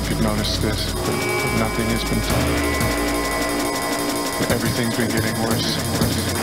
if you've noticed this, but, but nothing has been fun. Everything's been getting worse.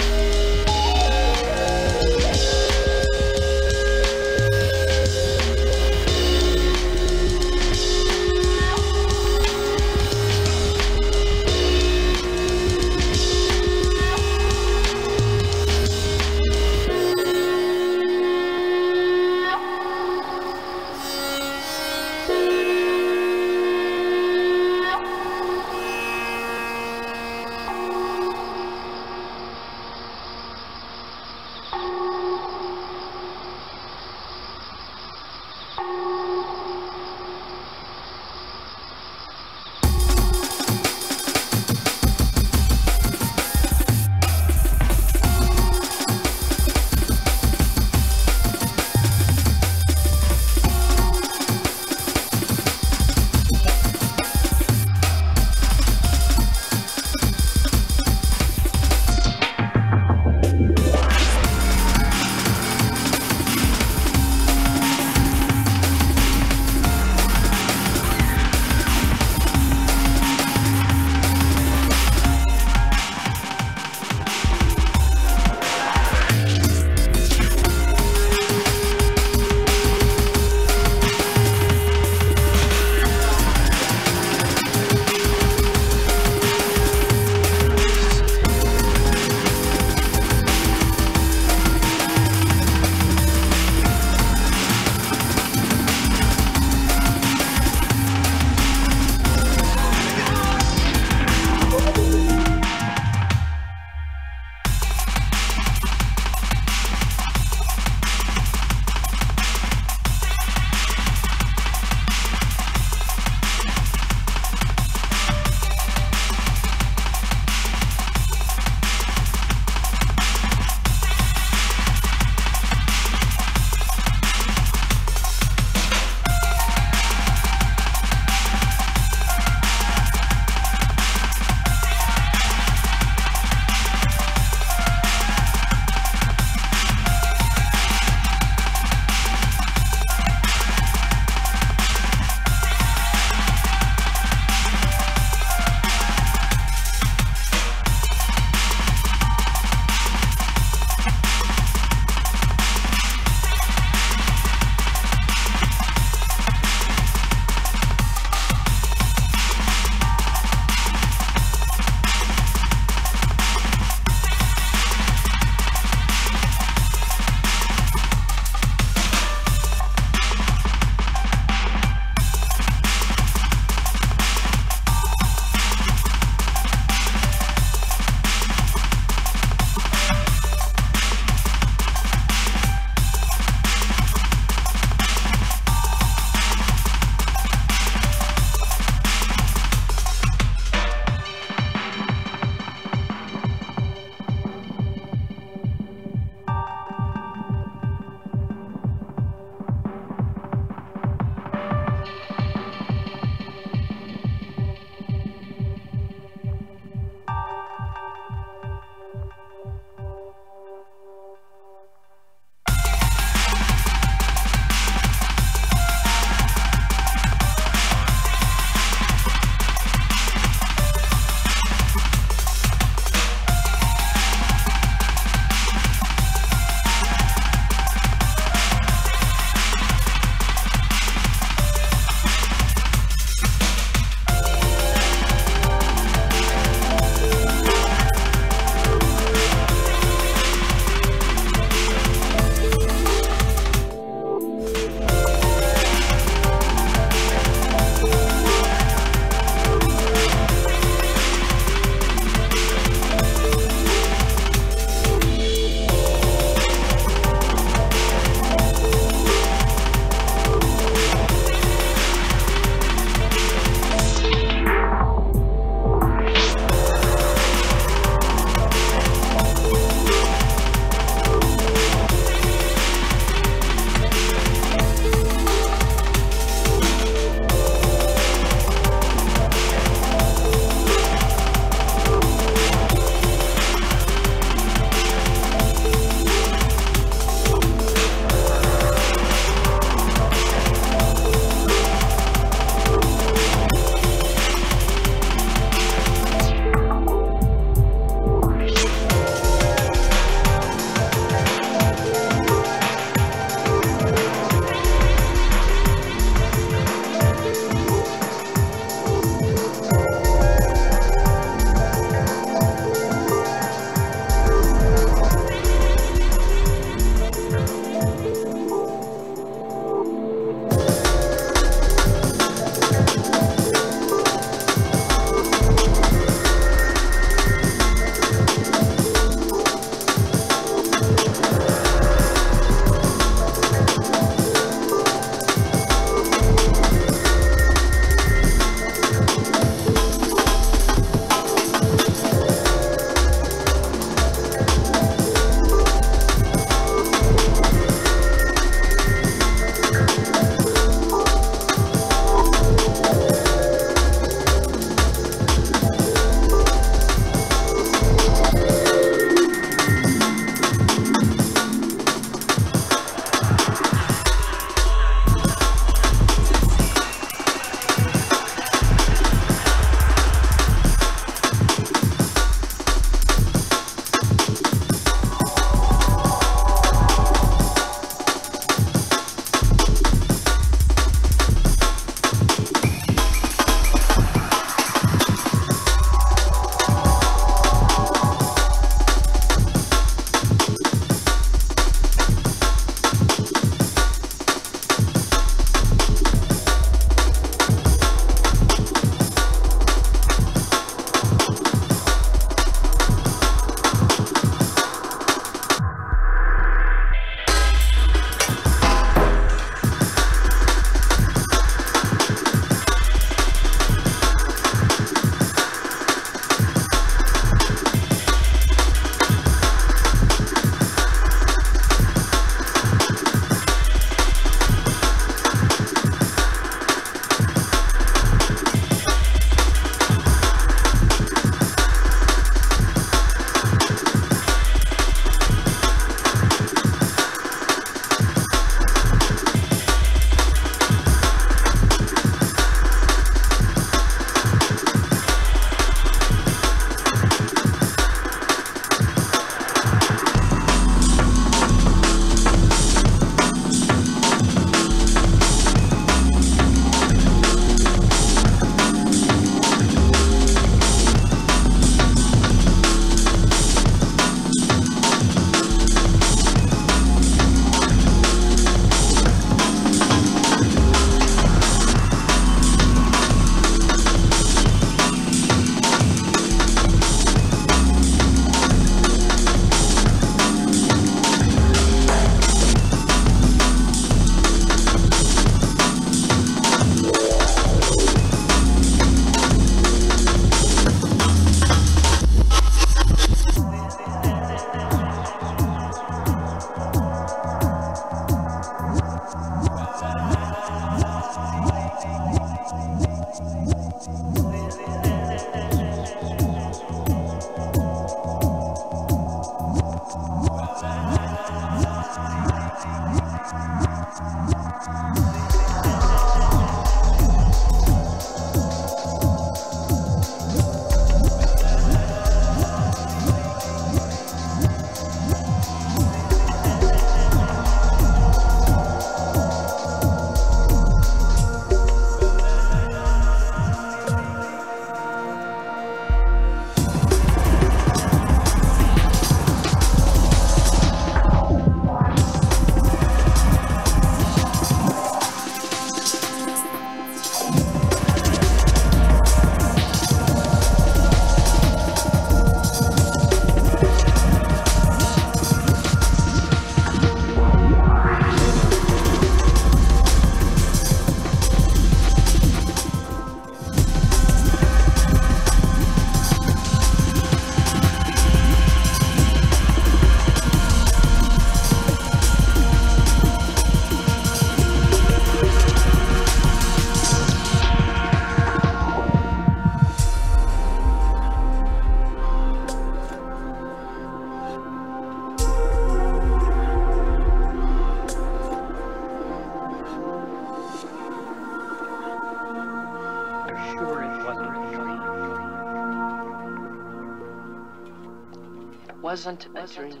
Wasn't a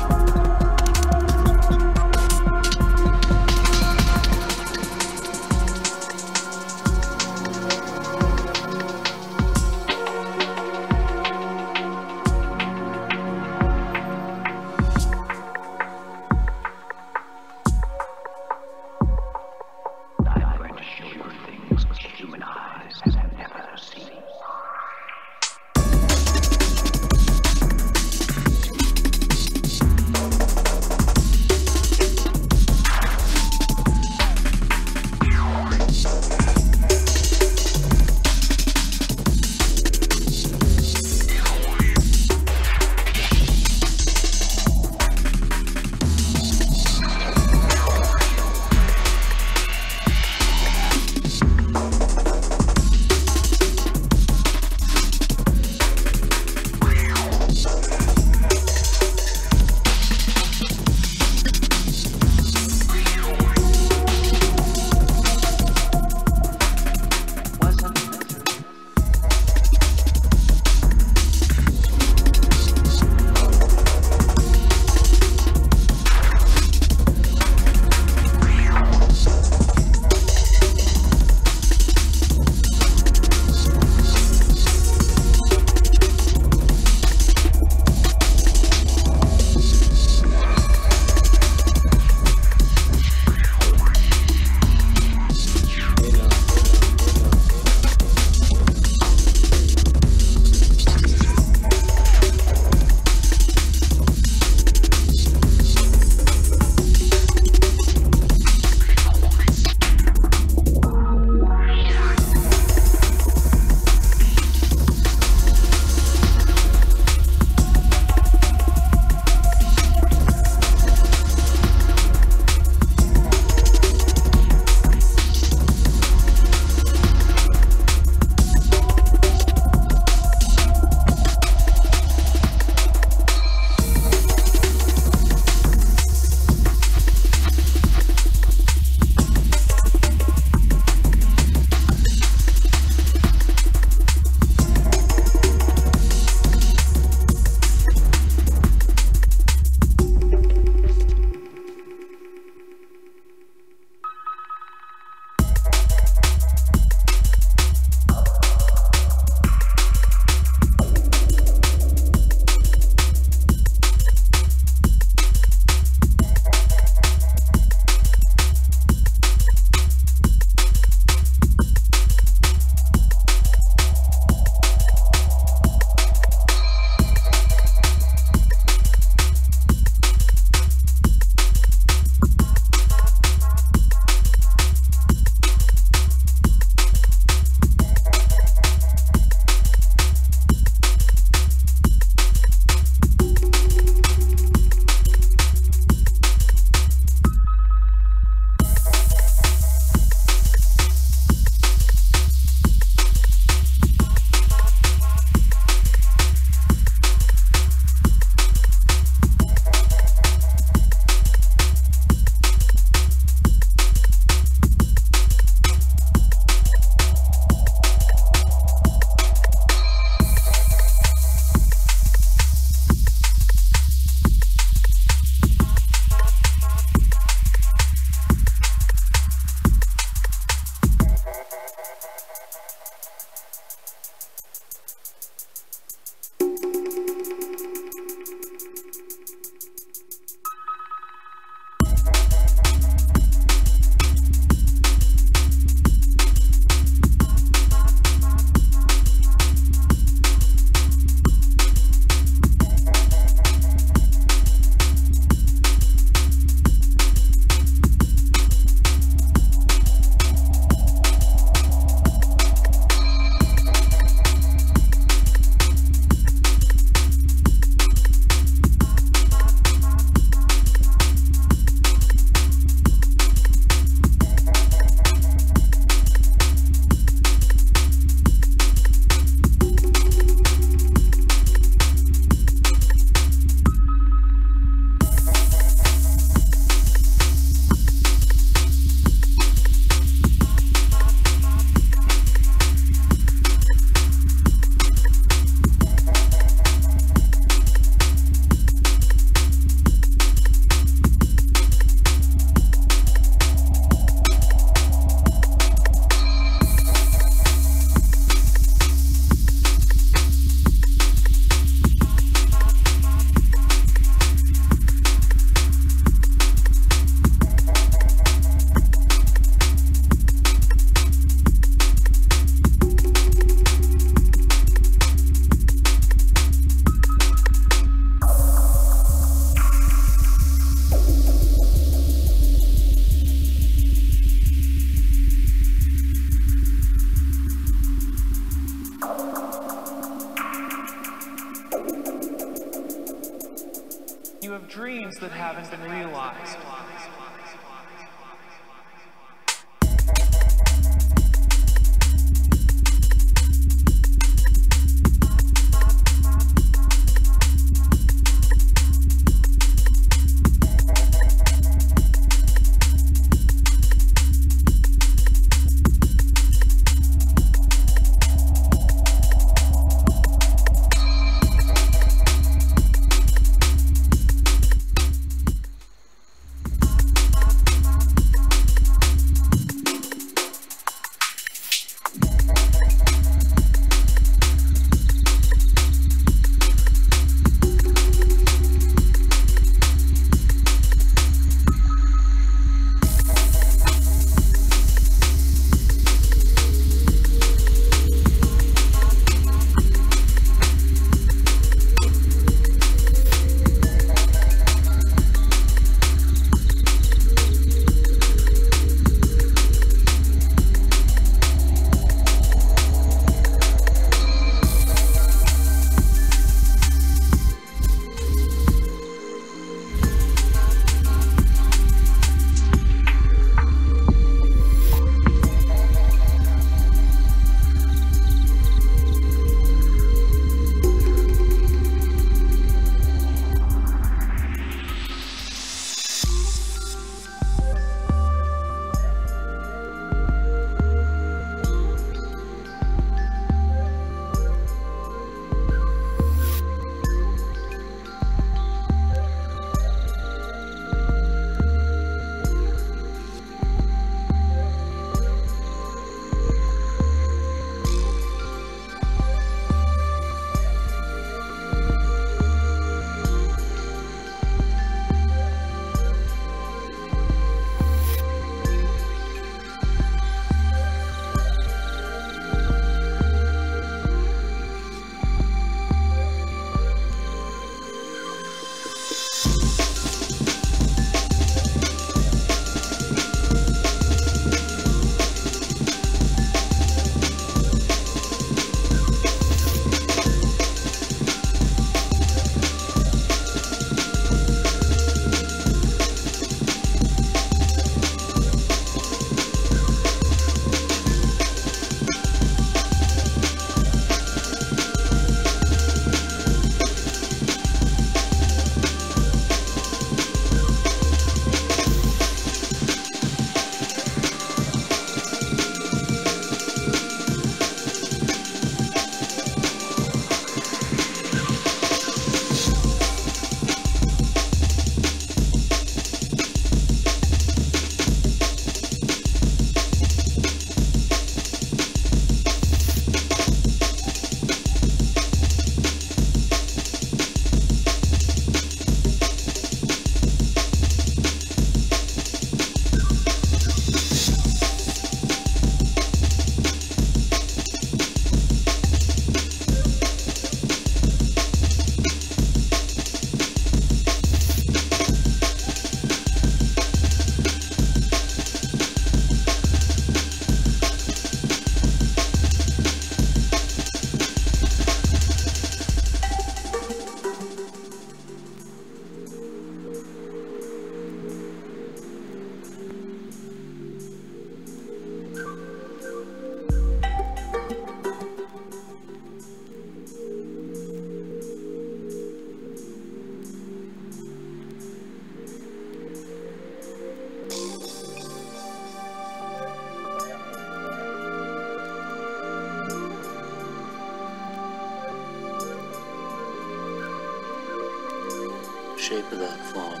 shape of that form,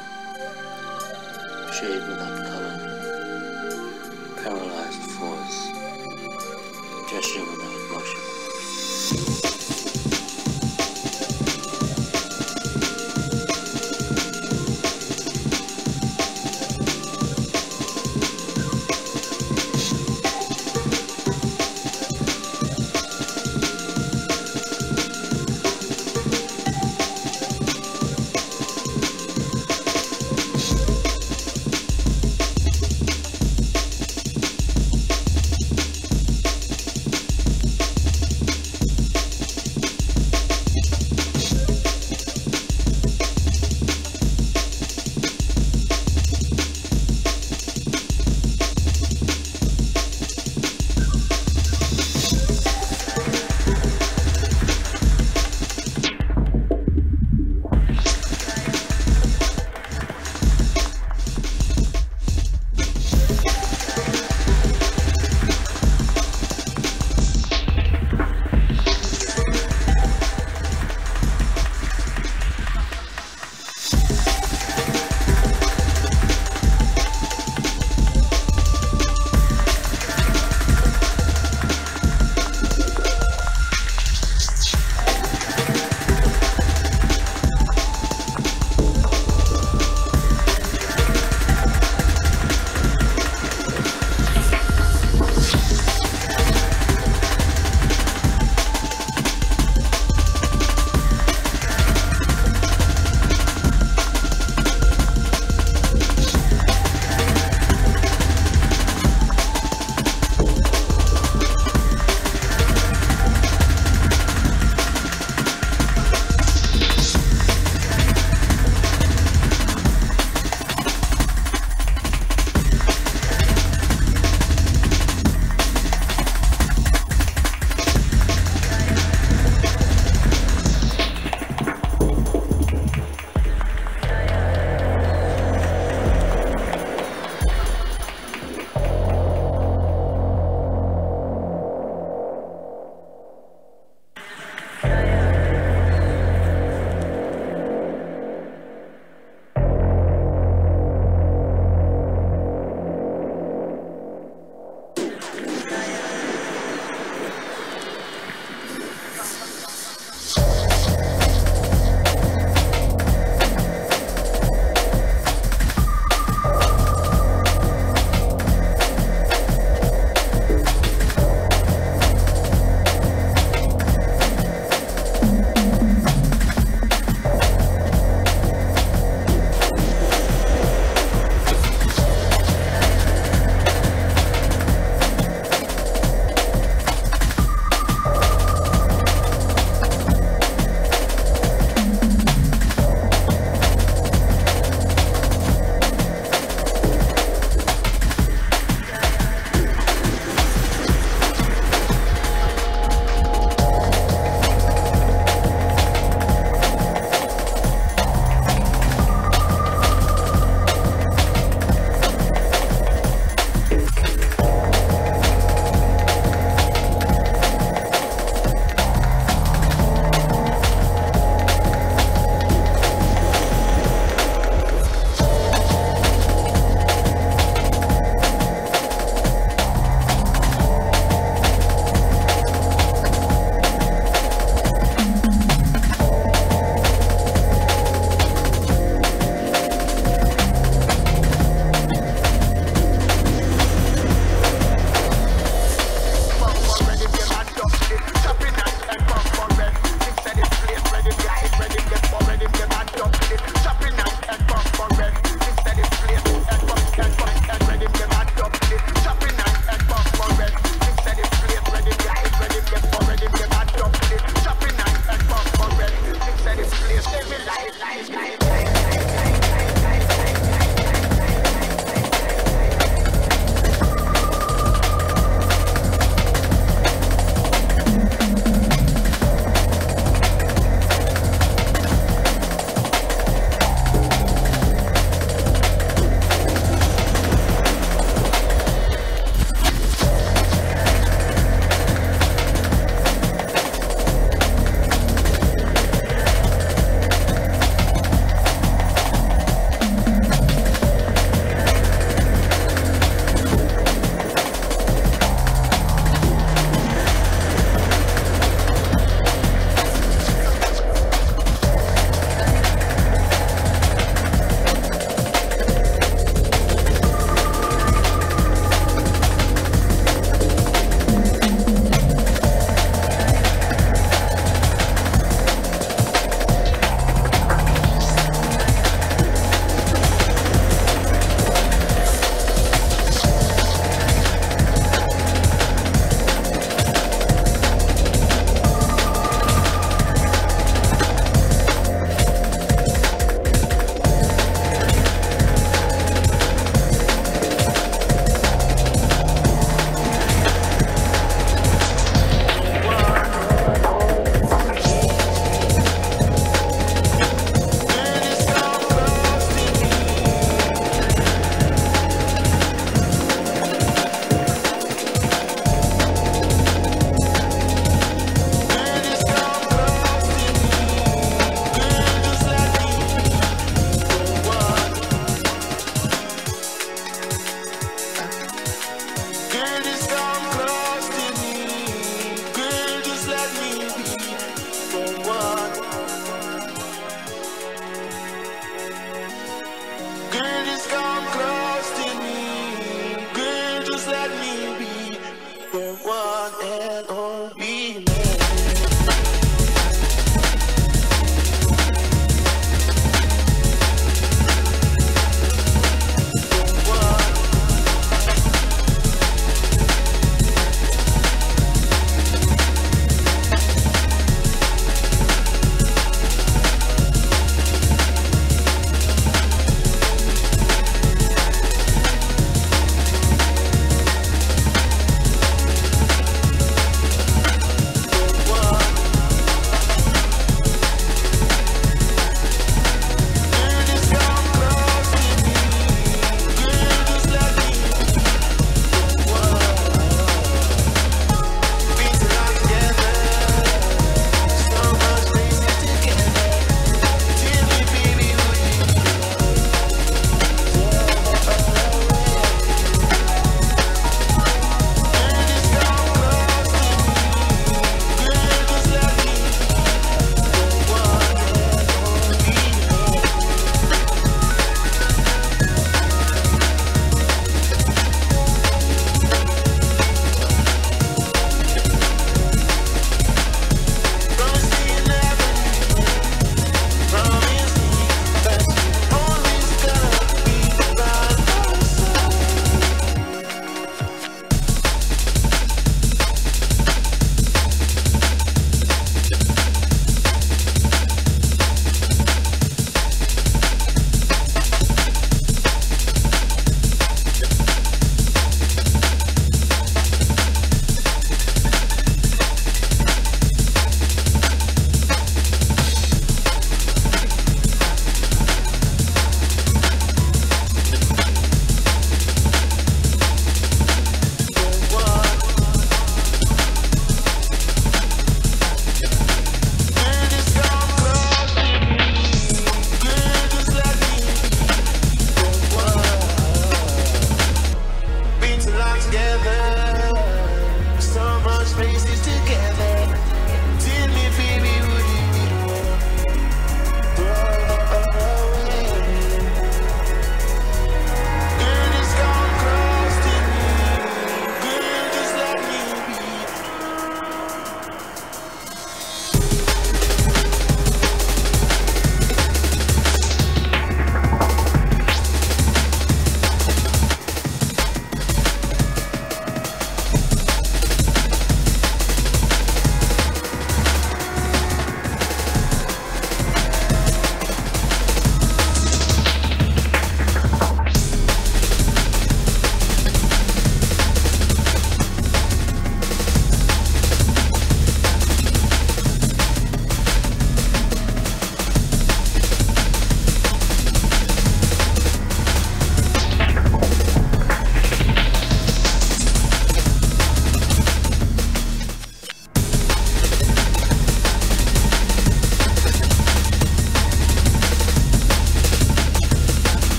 shade without